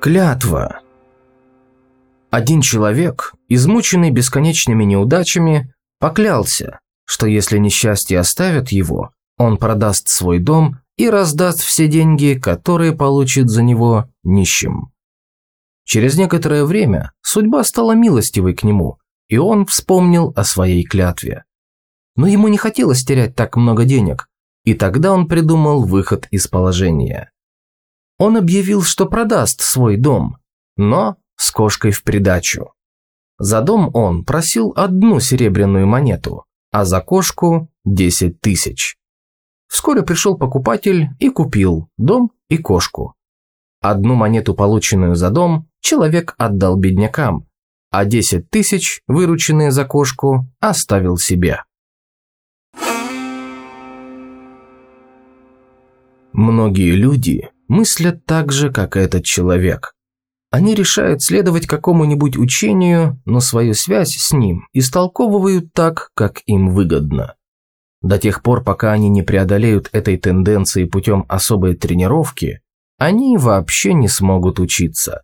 Клятва. Один человек, измученный бесконечными неудачами, поклялся, что если несчастье оставят его, он продаст свой дом и раздаст все деньги, которые получит за него нищим. Через некоторое время судьба стала милостивой к нему, и он вспомнил о своей клятве. Но ему не хотелось терять так много денег, и тогда он придумал выход из положения. Он объявил, что продаст свой дом, но с кошкой в придачу. За дом он просил одну серебряную монету, а за кошку – 10 тысяч. Вскоре пришел покупатель и купил дом и кошку. Одну монету, полученную за дом, человек отдал беднякам, а 10 тысяч, вырученные за кошку, оставил себе. Многие люди мыслят так же, как этот человек. Они решают следовать какому-нибудь учению, но свою связь с ним истолковывают так, как им выгодно. До тех пор, пока они не преодолеют этой тенденции путем особой тренировки, они вообще не смогут учиться.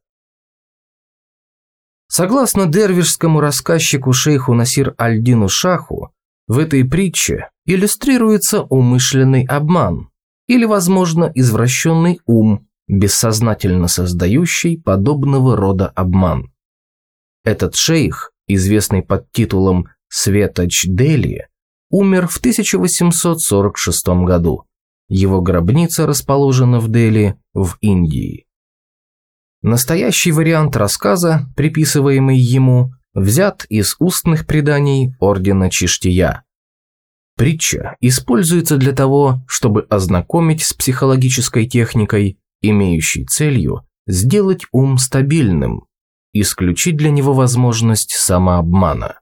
Согласно дервишскому рассказчику шейху Насир Альдину Шаху, в этой притче иллюстрируется умышленный обман, или, возможно, извращенный ум, бессознательно создающий подобного рода обман. Этот шейх, известный под титулом Светоч Дели, умер в 1846 году. Его гробница расположена в Дели, в Индии. Настоящий вариант рассказа, приписываемый ему, взят из устных преданий ордена Чиштия. Притча используется для того, чтобы ознакомить с психологической техникой, имеющей целью сделать ум стабильным, исключить для него возможность самообмана.